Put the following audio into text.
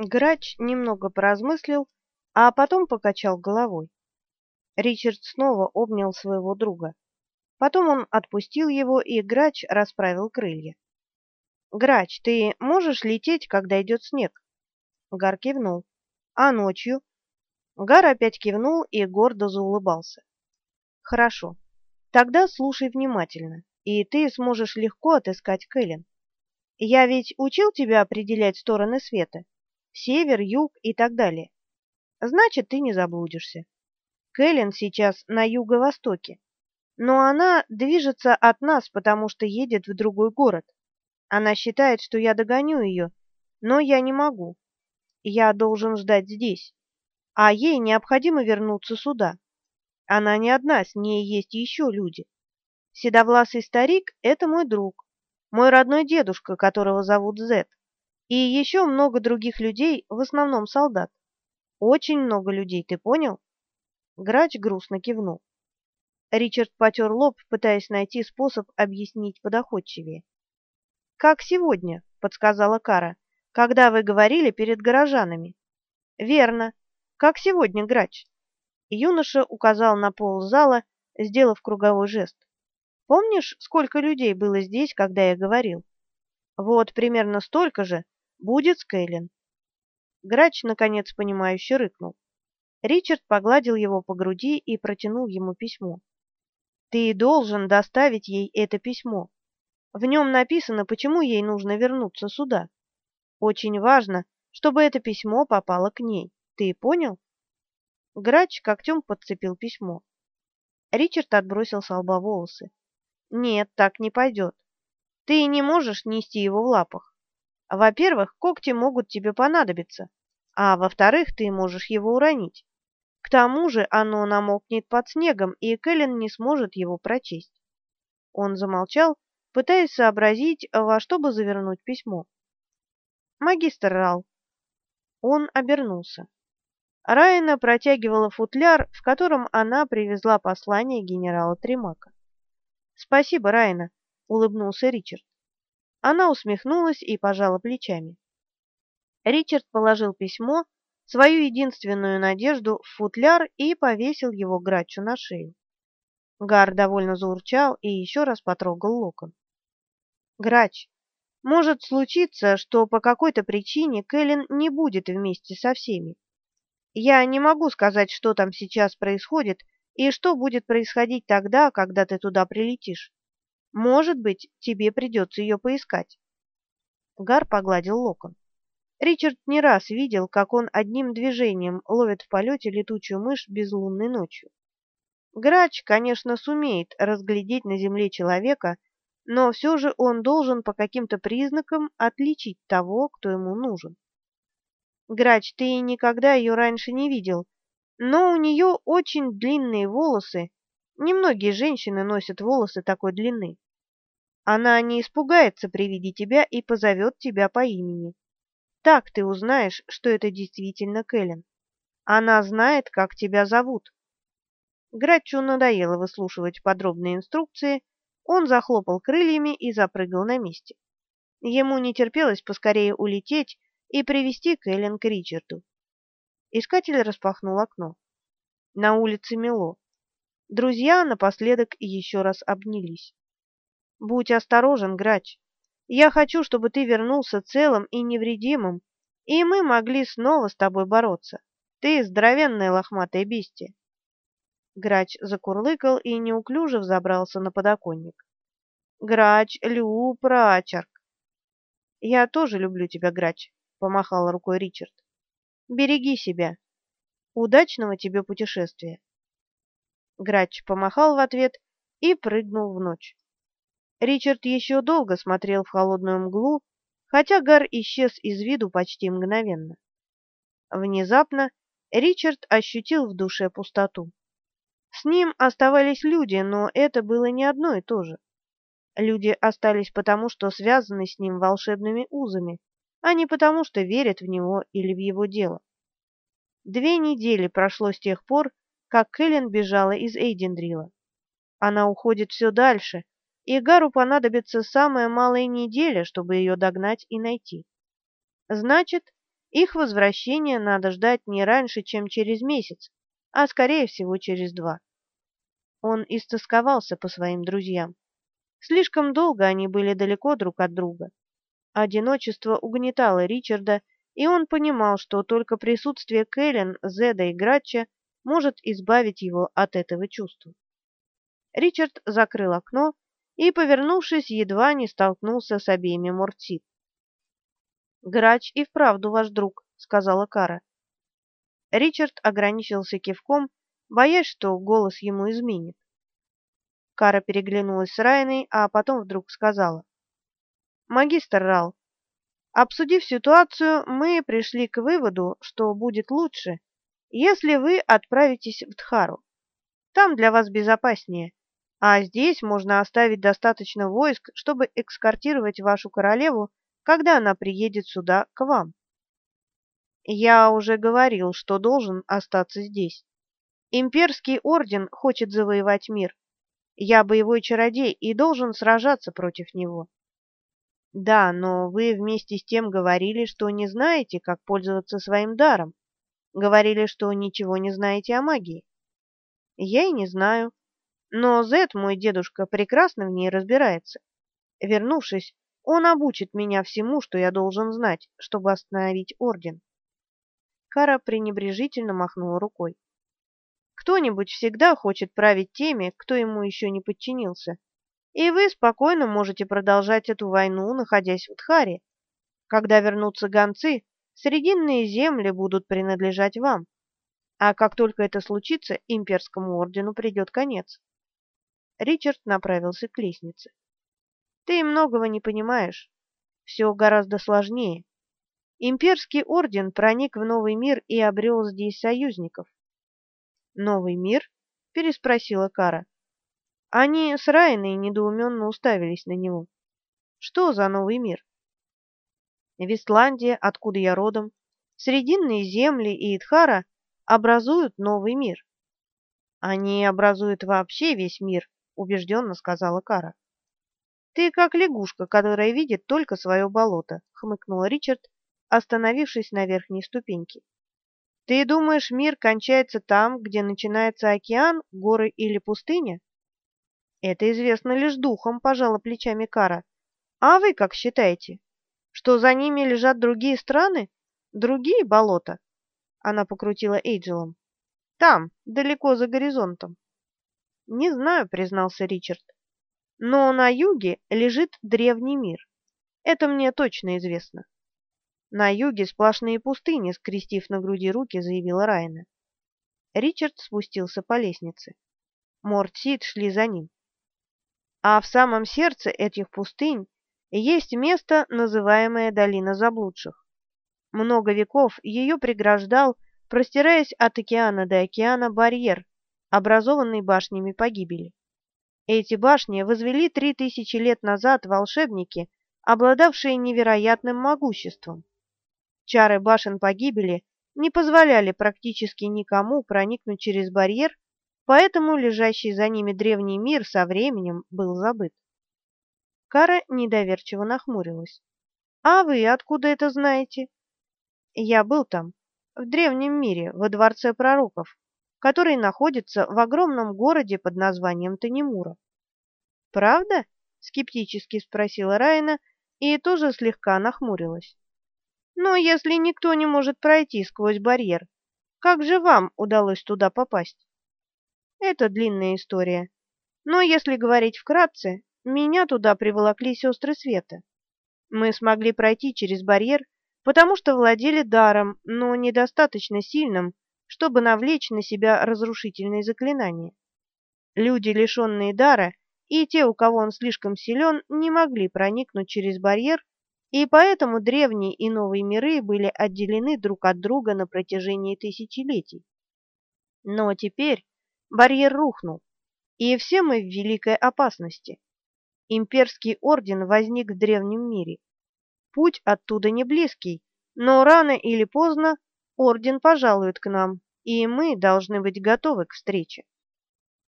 Грач немного поразмыслил, а потом покачал головой. Ричард снова обнял своего друга. Потом он отпустил его, и Грач расправил крылья. «Грач, ты можешь лететь, когда идет снег?» Гар кивнул. «А ночью?» Гар опять кивнул и гордо заулыбался. «Хорошо. Тогда слушай внимательно, и ты сможешь легко отыскать Кэлен. Я ведь учил тебя определять стороны света север, юг и так далее. Значит, ты не заблудишься. Кэлен сейчас на юго-востоке, но она движется от нас, потому что едет в другой город. Она считает, что я догоню ее, но я не могу. Я должен ждать здесь, а ей необходимо вернуться сюда. Она не одна, с ней есть еще люди. Седовласый старик — это мой друг, мой родной дедушка, которого зовут Зет. И еще много других людей, в основном солдат. Очень много людей, ты понял? Грач грустно кивнул. Ричард потер лоб, пытаясь найти способ объяснить подоходчивее. «Как сегодня», — подсказала Кара, — «когда вы говорили перед горожанами». «Верно. Как сегодня, Грач?» Юноша указал на пол зала, сделав круговой жест. «Помнишь, сколько людей было здесь, когда я говорил?» «Вот примерно столько же, Будет Скейлин. Грач, наконец, понимающе рыкнул. Ричард погладил его по груди и протянул ему письмо. «Ты должен доставить ей это письмо. В нем написано, почему ей нужно вернуться сюда. Очень важно, чтобы это письмо попало к ней. Ты понял?» Грач когтем подцепил письмо. Ричард отбросил с лба волосы. «Нет, так не пойдет. Ты не можешь нести его в лапах. Во-первых, когти могут тебе понадобиться, а во-вторых, ты можешь его уронить. К тому же оно намокнет под снегом, и Кэлен не сможет его прочесть. Он замолчал, пытаясь сообразить, во что бы завернуть письмо. «Магистр Рал». Он обернулся. Райна протягивала футляр, в котором она привезла послание генерала Тримака. «Спасибо, Райна», — улыбнулся Ричард. Она усмехнулась и пожала плечами. Ричард положил письмо, свою единственную надежду, в футляр и повесил его Грачу на шею. Гар довольно заурчал и еще раз потрогал локон. «Грач, может случиться, что по какой-то причине Кэлен не будет вместе со всеми. Я не могу сказать, что там сейчас происходит и что будет происходить тогда, когда ты туда прилетишь. Может быть, тебе придется ее поискать. Гар погладил локон. Ричард не раз видел, как он одним движением ловит в полете летучую мышь безлунной ночью. Грач, конечно, сумеет разглядеть на земле человека, но все же он должен по каким-то признакам отличить того, кто ему нужен. Грач, ты никогда ее раньше не видел, но у нее очень длинные волосы. Немногие женщины носят волосы такой длины. Она не испугается при виде тебя и позовет тебя по имени. Так ты узнаешь, что это действительно Кэлен. Она знает, как тебя зовут. Грачу надоело выслушивать подробные инструкции, он захлопал крыльями и запрыгал на месте. Ему не терпелось поскорее улететь и привести Кэлен к Ричарду. Искатель распахнул окно. На улице мело. Друзья напоследок еще раз обнялись. Будь осторожен, Грач. Я хочу, чтобы ты вернулся целым и невредимым, и мы могли снова с тобой бороться. Ты здоровенная лохматая бестия. Грач закурлыкал и неуклюже взобрался на подоконник. Грач, Лю, прачерк. Я тоже люблю тебя, Грач, помахал рукой Ричард. Береги себя. Удачного тебе путешествия. Грач помахал в ответ и прыгнул в ночь. Ричард еще долго смотрел в холодную мглу, хотя Гар исчез из виду почти мгновенно. Внезапно Ричард ощутил в душе пустоту. С ним оставались люди, но это было не одно и то же. Люди остались потому, что связаны с ним волшебными узами, а не потому, что верят в него или в его дело. Две недели прошло с тех пор, как Кэлен бежала из Эйдендрила. Она уходит все дальше, и Гару понадобится самая малая неделя, чтобы ее догнать и найти. Значит, Их возвращение надо ждать не раньше, чем через месяц, а скорее всего через два. Он истосковался по своим друзьям. Слишком долго они были далеко друг от друга. Одиночество угнетало Ричарда, и он понимал, что только присутствие Кэлен, Зеда и Гратча может избавить его от этого чувства. Ричард закрыл окно и, повернувшись, едва не столкнулся с обеими Муртит. «Грач и вправду ваш друг», — сказала Кара. Ричард ограничился кивком, боясь, что голос ему изменит. Кара переглянулась с Райной, а потом вдруг сказала. «Магистр Рал, обсудив ситуацию, мы пришли к выводу, что будет лучше, если вы отправитесь в Тхару. Там для вас безопаснее, а здесь можно оставить достаточно войск, чтобы экскортировать вашу королеву, когда она приедет сюда к вам. Я уже говорил, что должен остаться здесь. Имперский орден хочет завоевать мир. Я боевой чародей и должен сражаться против него. Да, но вы вместе с тем говорили, что не знаете, как пользоваться своим даром. Говорили, что ничего не знаете о магии. Я и не знаю. Но Зет, мой дедушка, прекрасно в ней разбирается. Вернувшись, он обучит меня всему, что я должен знать, чтобы остановить орден. Кара пренебрежительно махнула рукой. Кто-нибудь всегда хочет править теми, кто ему еще не подчинился. И вы спокойно можете продолжать эту войну, находясь в Тхаре. Когда вернутся гонцы, срединные земли будут принадлежать вам. А как только это случится, имперскому ордену придет конец. Ричард направился к лестнице. Ты многого не понимаешь. Все гораздо сложнее. Имперский орден проник в новый мир и обрел здесь союзников. Новый мир? переспросила Кара. Они с Райной недоуменно уставились на него. Что за новый мир? Вестландия, откуда я родом, Срединные земли и Идхара образуют новый мир. Они образуют вообще весь мир, убежденно сказала Кара. Ты как лягушка, которая видит только свое болото, хмыкнул Ричард, остановившись на верхней ступеньке. Ты думаешь, мир кончается там, где начинается океан, горы или пустыня? Это известно лишь духом, пожала плечами Кара. А вы как считаете? Что за ними лежат другие страны? Другие болота? Она покрутила Эйджелом. Там, далеко за горизонтом. Не знаю, признался Ричард. Но на юге лежит древний мир. Это мне точно известно. На юге сплошные пустыни, скрестив на груди руки, заявила Райна. Ричард спустился по лестнице. Мортсид шли за ним. А в самом сердце этих пустынь есть место, называемое Долина Заблудших. Много веков ее преграждал, простираясь от океана до океана, барьер, образованный башнями погибели. Эти башни возвели три тысячи лет назад волшебники, обладавшие невероятным могуществом. Чары башен погибели не позволяли практически никому проникнуть через барьер, поэтому лежащий за ними древний мир со временем был забыт. Кара недоверчиво нахмурилась. «А вы откуда это знаете?» «Я был там, в древнем мире, во дворце пророков, который находится в огромном городе под названием Танимура. «Правда?» — скептически спросила Райна и тоже слегка нахмурилась. «Но если никто не может пройти сквозь барьер, как же вам удалось туда попасть?» «Это длинная история. Но если говорить вкратце, меня туда приволокли сестры Света. Мы смогли пройти через барьер, потому что владели даром, но недостаточно сильным, чтобы навлечь на себя разрушительные заклинания. Люди, лишенные дара, и те, у кого он слишком силен, не могли проникнуть через барьер, и поэтому древние и новые миры были отделены друг от друга на протяжении тысячелетий. Но теперь барьер рухнул, и все мы в великой опасности. Имперский орден возник в древнем мире. Путь оттуда не близкий, но рано или поздно орден пожалует к нам, и мы должны быть готовы к встрече.